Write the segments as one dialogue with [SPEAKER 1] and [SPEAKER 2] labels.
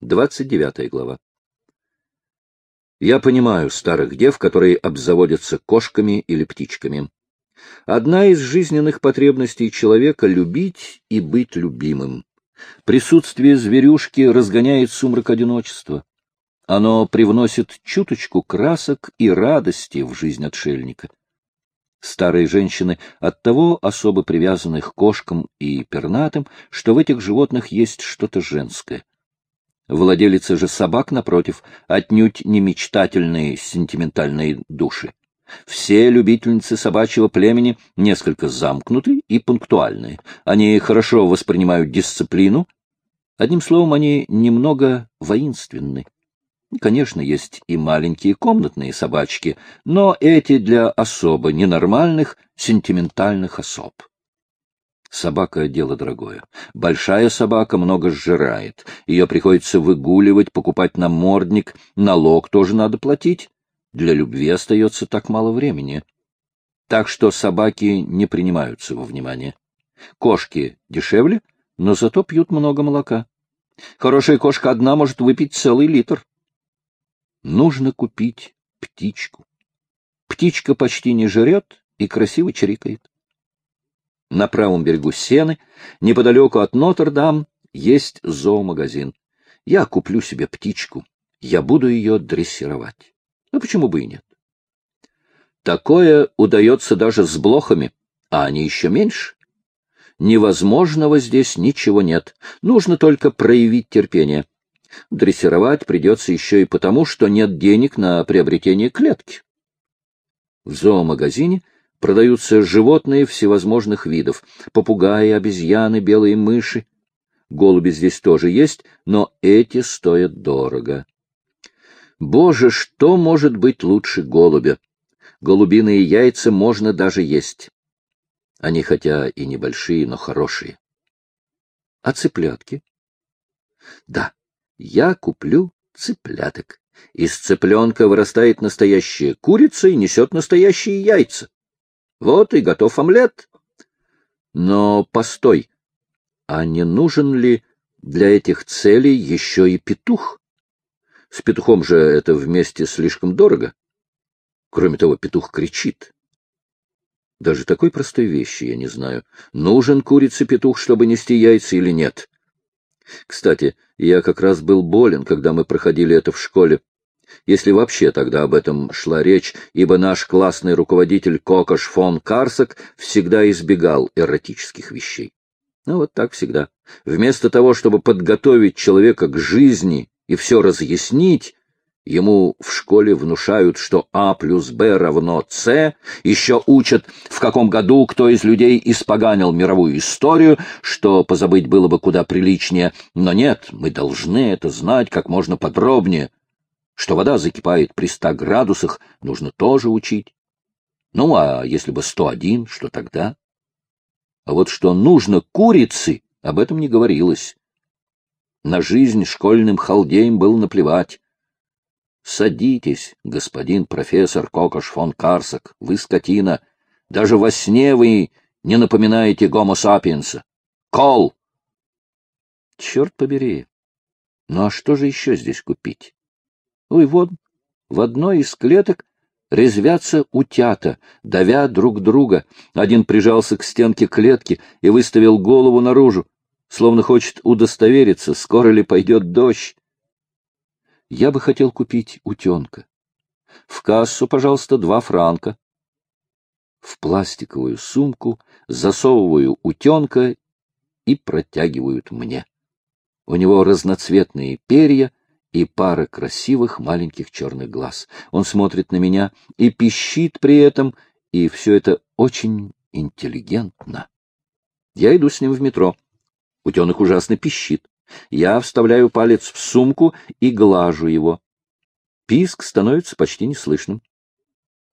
[SPEAKER 1] 29 глава. Я понимаю старых дев, которые обзаводятся кошками или птичками. Одна из жизненных потребностей человека — любить и быть любимым. Присутствие зверюшки разгоняет сумрак одиночества. Оно привносит чуточку красок и радости в жизнь отшельника. Старые женщины оттого особо привязаны к кошкам и пернатым, что в этих животных есть что-то женское. Владелицы же собак, напротив, отнюдь не мечтательные сентиментальные души. Все любительницы собачьего племени несколько замкнуты и пунктуальны. Они хорошо воспринимают дисциплину. Одним словом, они немного воинственны. Конечно, есть и маленькие комнатные собачки, но эти для особо ненормальных, сентиментальных особ. Собака — дело дорогое. Большая собака много сжирает. Ее приходится выгуливать, покупать намордник, налог тоже надо платить. Для любви остается так мало времени. Так что собаки не принимаются во внимание. Кошки дешевле, но зато пьют много молока. Хорошая кошка одна может выпить целый литр. Нужно купить птичку. Птичка почти не жрет и красиво чирикает. На правом берегу Сены, неподалеку от Нотр-Дам, есть зоомагазин. Я куплю себе птичку. Я буду ее дрессировать. Ну, почему бы и нет? Такое удается даже с блохами, а они еще меньше. Невозможного здесь ничего нет. Нужно только проявить терпение. Дрессировать придется еще и потому, что нет денег на приобретение клетки. В зоомагазине продаются животные всевозможных видов — попугаи, обезьяны, белые мыши. Голуби здесь тоже есть, но эти стоят дорого. Боже, что может быть лучше голубя? Голубиные яйца можно даже есть. Они хотя и небольшие, но хорошие. А цыплятки? Да, я куплю цыпляток. Из цыпленка вырастает настоящая курица и несет настоящие яйца. Вот и готов омлет. Но постой, а не нужен ли для этих целей еще и петух? С петухом же это вместе слишком дорого. Кроме того, петух кричит. Даже такой простой вещи я не знаю, нужен курице петух, чтобы нести яйца или нет. Кстати, я как раз был болен, когда мы проходили это в школе. Если вообще тогда об этом шла речь, ибо наш классный руководитель Кокош фон Карсак всегда избегал эротических вещей. Ну вот так всегда. Вместо того, чтобы подготовить человека к жизни и все разъяснить, ему в школе внушают, что А плюс Б равно С, еще учат, в каком году кто из людей испоганил мировую историю, что позабыть было бы куда приличнее, но нет, мы должны это знать как можно подробнее. Что вода закипает при ста градусах, нужно тоже учить. Ну, а если бы сто один, что тогда? А вот что нужно курице, об этом не говорилось. На жизнь школьным халдеям было наплевать. Садитесь, господин профессор Кокош фон Карсак, вы скотина. Даже во сне вы не напоминаете гомо сапиенса. Кол! Черт побери! Ну а что же еще здесь купить? Ну и вот, в одной из клеток резвятся утята, давя друг друга. Один прижался к стенке клетки и выставил голову наружу, словно хочет удостовериться, скоро ли пойдет дождь. Я бы хотел купить утенка. В кассу, пожалуйста, два франка. В пластиковую сумку засовываю утенка и протягивают мне. У него разноцветные перья и пара красивых маленьких черных глаз. Он смотрит на меня и пищит при этом, и все это очень интеллигентно. Я иду с ним в метро. Утенок ужасно пищит. Я вставляю палец в сумку и глажу его. Писк становится почти неслышным.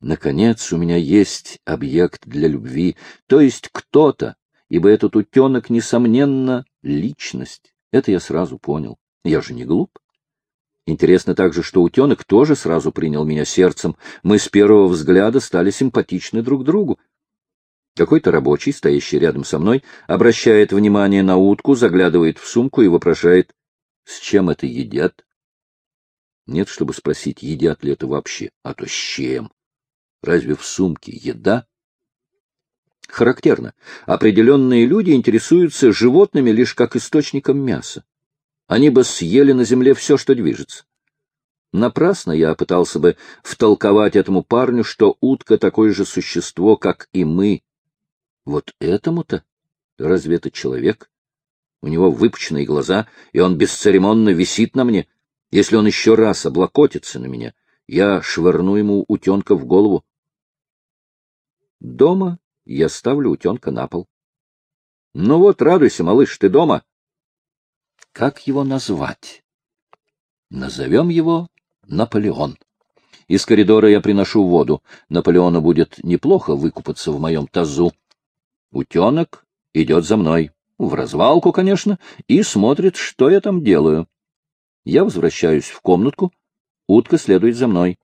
[SPEAKER 1] Наконец, у меня есть объект для любви, то есть кто-то, ибо этот утенок, несомненно, личность. Это я сразу понял. Я же не глуп. Интересно также, что утенок тоже сразу принял меня сердцем. Мы с первого взгляда стали симпатичны друг другу. Какой-то рабочий, стоящий рядом со мной, обращает внимание на утку, заглядывает в сумку и вопрошает. С чем это едят? Нет, чтобы спросить, едят ли это вообще, а то с чем. Разве в сумке еда? Характерно. Определенные люди интересуются животными лишь как источником мяса. Они бы съели на земле все, что движется. Напрасно я пытался бы втолковать этому парню, что утка такое же существо, как и мы. Вот этому-то? Разве это человек? У него выпученные глаза, и он бесцеремонно висит на мне. Если он еще раз облокотится на меня, я швырну ему утенка в голову. Дома я ставлю утенка на пол. — Ну вот, радуйся, малыш, ты дома. Как его назвать? Назовем его Наполеон. Из коридора я приношу воду. Наполеону будет неплохо выкупаться в моем тазу. Утенок идет за мной, в развалку, конечно, и смотрит, что я там делаю. Я возвращаюсь в комнатку, утка следует за мной.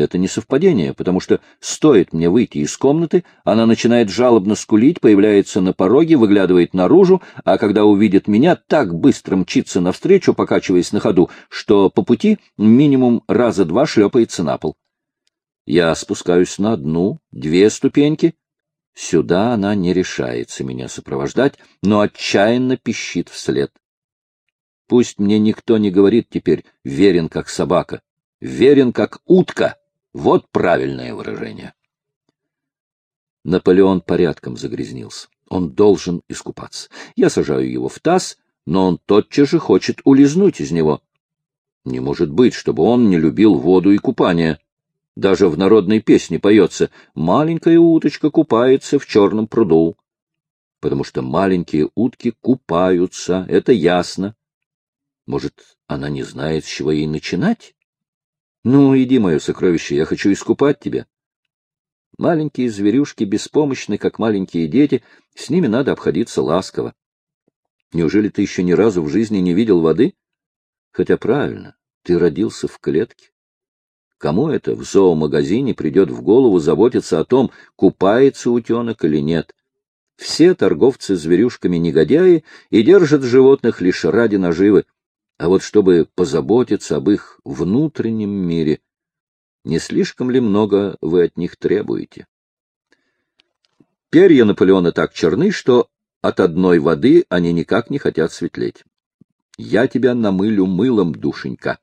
[SPEAKER 1] Это не совпадение, потому что стоит мне выйти из комнаты, она начинает жалобно скулить, появляется на пороге, выглядывает наружу, а когда увидит меня, так быстро мчится навстречу, покачиваясь на ходу, что по пути минимум раза два шлепается на пол. Я спускаюсь на одну, две ступеньки. Сюда она не решается меня сопровождать, но отчаянно пищит вслед. Пусть мне никто не говорит теперь «верен как собака», «верен как утка». Вот правильное выражение. Наполеон порядком загрязнился. Он должен искупаться. Я сажаю его в таз, но он тотчас же хочет улизнуть из него. Не может быть, чтобы он не любил воду и купание. Даже в народной песне поется «Маленькая уточка купается в черном пруду». Потому что маленькие утки купаются, это ясно. Может, она не знает, с чего ей начинать? Ну, иди, мое сокровище, я хочу искупать тебя. Маленькие зверюшки беспомощны, как маленькие дети, с ними надо обходиться ласково. Неужели ты еще ни разу в жизни не видел воды? Хотя правильно, ты родился в клетке. Кому это в зоомагазине придет в голову заботиться о том, купается утенок или нет? Все торговцы зверюшками негодяи и держат животных лишь ради наживы. А вот чтобы позаботиться об их внутреннем мире, не слишком ли много вы от них требуете? Перья Наполеона так черны, что от одной воды они никак не хотят светлеть. Я тебя намылю мылом, душенька.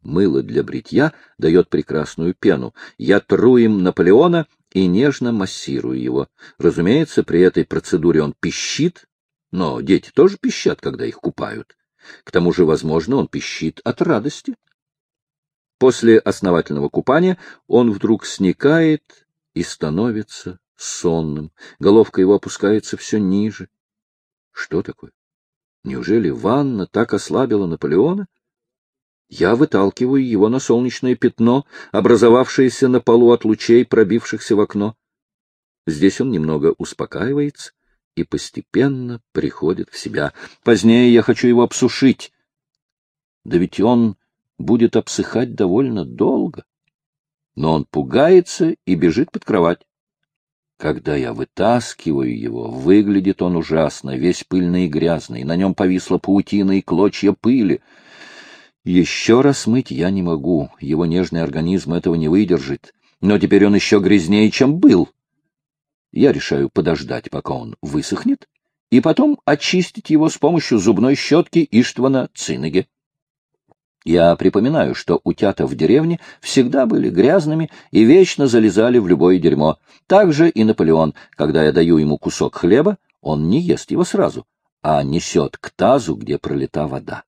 [SPEAKER 1] Мыло для бритья дает прекрасную пену. Я тру им Наполеона и нежно массирую его. Разумеется, при этой процедуре он пищит, но дети тоже пищат, когда их купают. К тому же, возможно, он пищит от радости. После основательного купания он вдруг сникает и становится сонным. Головка его опускается все ниже. Что такое? Неужели ванна так ослабила Наполеона? Я выталкиваю его на солнечное пятно, образовавшееся на полу от лучей, пробившихся в окно. Здесь он немного успокаивается, и постепенно приходит в себя. Позднее я хочу его обсушить. Да ведь он будет обсыхать довольно долго. Но он пугается и бежит под кровать. Когда я вытаскиваю его, выглядит он ужасно, весь пыльный и грязный, на нем повисла паутина и клочья пыли. Еще раз мыть я не могу, его нежный организм этого не выдержит, но теперь он еще грязнее, чем был. Я решаю подождать, пока он высохнет, и потом очистить его с помощью зубной щетки Иштвана Цинеге. Я припоминаю, что утята в деревне всегда были грязными и вечно залезали в любое дерьмо. Так же и Наполеон, когда я даю ему кусок хлеба, он не ест его сразу, а несет к тазу, где пролита вода.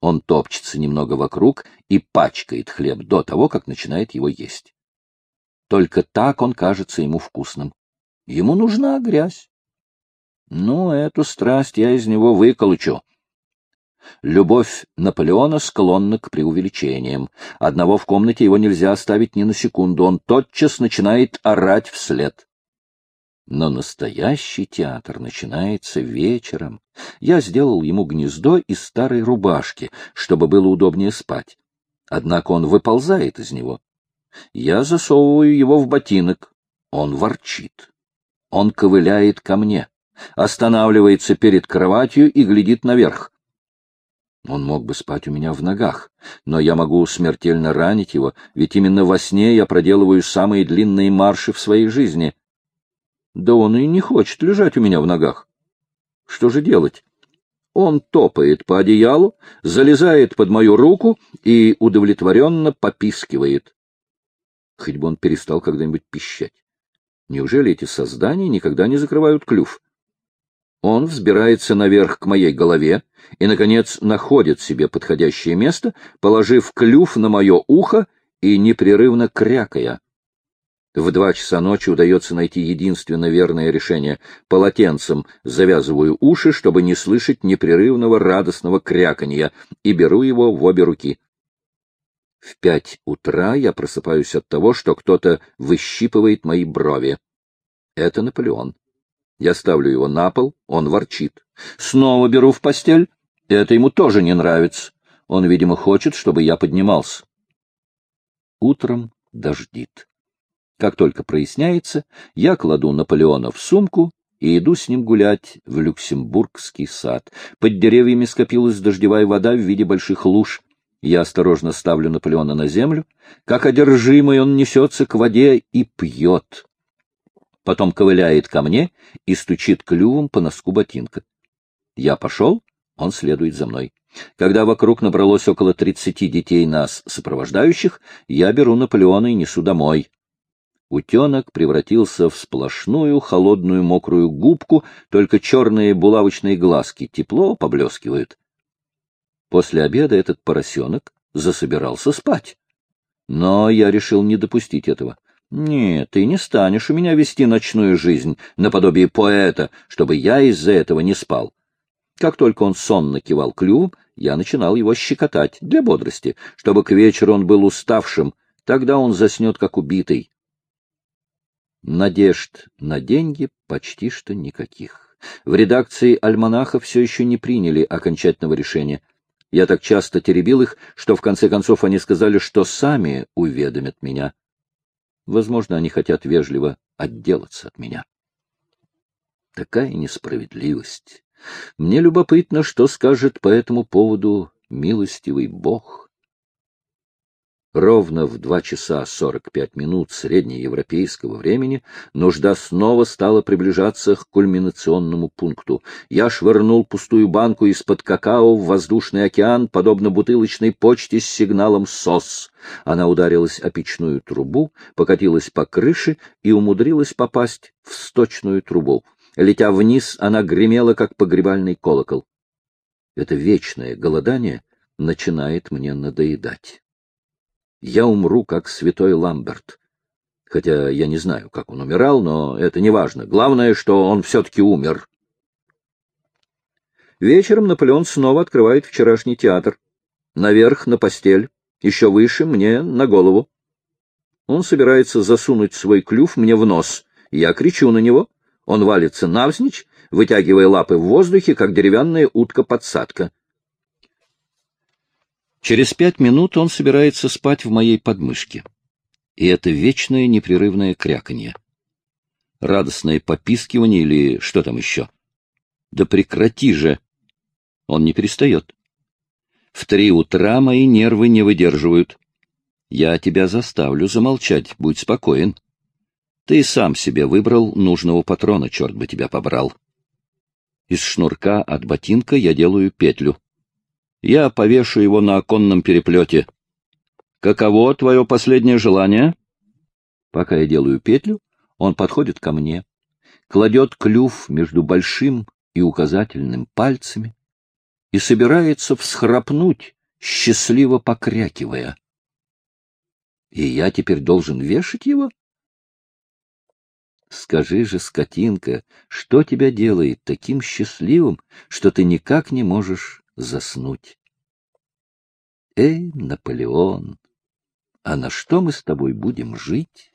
[SPEAKER 1] Он топчется немного вокруг и пачкает хлеб до того, как начинает его есть. Только так он кажется ему вкусным. Ему нужна грязь. Ну, эту страсть я из него выколочу. Любовь Наполеона склонна к преувеличениям. Одного в комнате его нельзя оставить ни на секунду, он тотчас начинает орать вслед. Но настоящий театр начинается вечером. Я сделал ему гнездо из старой рубашки, чтобы было удобнее спать. Однако он выползает из него. Я засовываю его в ботинок. Он ворчит. Он ковыляет ко мне, останавливается перед кроватью и глядит наверх. Он мог бы спать у меня в ногах, но я могу смертельно ранить его, ведь именно во сне я проделываю самые длинные марши в своей жизни. Да он и не хочет лежать у меня в ногах. Что же делать? Он топает по одеялу, залезает под мою руку и удовлетворенно попискивает. Хоть бы он перестал когда-нибудь пищать. Неужели эти создания никогда не закрывают клюв? Он взбирается наверх к моей голове и, наконец, находит себе подходящее место, положив клюв на мое ухо и непрерывно крякая. В два часа ночи удается найти единственно верное решение. Полотенцем завязываю уши, чтобы не слышать непрерывного радостного кряканья, и беру его в обе руки. В пять утра я просыпаюсь от того, что кто-то выщипывает мои брови. Это Наполеон. Я ставлю его на пол, он ворчит. Снова беру в постель. Это ему тоже не нравится. Он, видимо, хочет, чтобы я поднимался. Утром дождит. Как только проясняется, я кладу Наполеона в сумку и иду с ним гулять в Люксембургский сад. Под деревьями скопилась дождевая вода в виде больших луж. Я осторожно ставлю Наполеона на землю. Как одержимый он несется к воде и пьет. Потом ковыляет ко мне и стучит клювом по носку ботинка. Я пошел, он следует за мной. Когда вокруг набралось около тридцати детей нас сопровождающих, я беру Наполеона и несу домой. Утенок превратился в сплошную холодную мокрую губку, только черные булавочные глазки тепло поблескивают. После обеда этот поросенок засобирался спать. Но я решил не допустить этого. Нет, ты не станешь у меня вести ночную жизнь, наподобие поэта, чтобы я из-за этого не спал. Как только он сонно кивал клювом, я начинал его щекотать для бодрости, чтобы к вечеру он был уставшим, тогда он заснет как убитый. Надежд на деньги почти что никаких. В редакции «Альманаха» все еще не приняли окончательного решения. Я так часто теребил их, что в конце концов они сказали, что сами уведомят меня. Возможно, они хотят вежливо отделаться от меня. Такая несправедливость. Мне любопытно, что скажет по этому поводу милостивый Бог. Ровно в два часа сорок пять минут среднеевропейского времени нужда снова стала приближаться к кульминационному пункту. Я швырнул пустую банку из-под какао в воздушный океан, подобно бутылочной почте с сигналом «СОС». Она ударилась о печную трубу, покатилась по крыше и умудрилась попасть в сточную трубу. Летя вниз, она гремела, как погребальный колокол. Это вечное голодание начинает мне надоедать я умру, как святой Ламберт. Хотя я не знаю, как он умирал, но это не важно. Главное, что он все-таки умер. Вечером Наполеон снова открывает вчерашний театр. Наверх, на постель, еще выше, мне на голову. Он собирается засунуть свой клюв мне в нос. Я кричу на него. Он валится навзничь, вытягивая лапы в воздухе, как деревянная утка-подсадка. Через пять минут он собирается спать в моей подмышке. И это вечное непрерывное кряканье. Радостное попискивание или что там еще? Да прекрати же! Он не перестает. В три утра мои нервы не выдерживают. Я тебя заставлю замолчать, будь спокоен. Ты сам себе выбрал нужного патрона, черт бы тебя побрал. Из шнурка от ботинка я делаю петлю. Я повешу его на оконном переплете. Каково твое последнее желание? Пока я делаю петлю, он подходит ко мне, кладет клюв между большим и указательным пальцами и собирается всхрапнуть, счастливо покрякивая. И я теперь должен вешать его? Скажи же, скотинка, что тебя делает таким счастливым, что ты никак не можешь заснуть. Эй, Наполеон, а на что мы с тобой будем жить?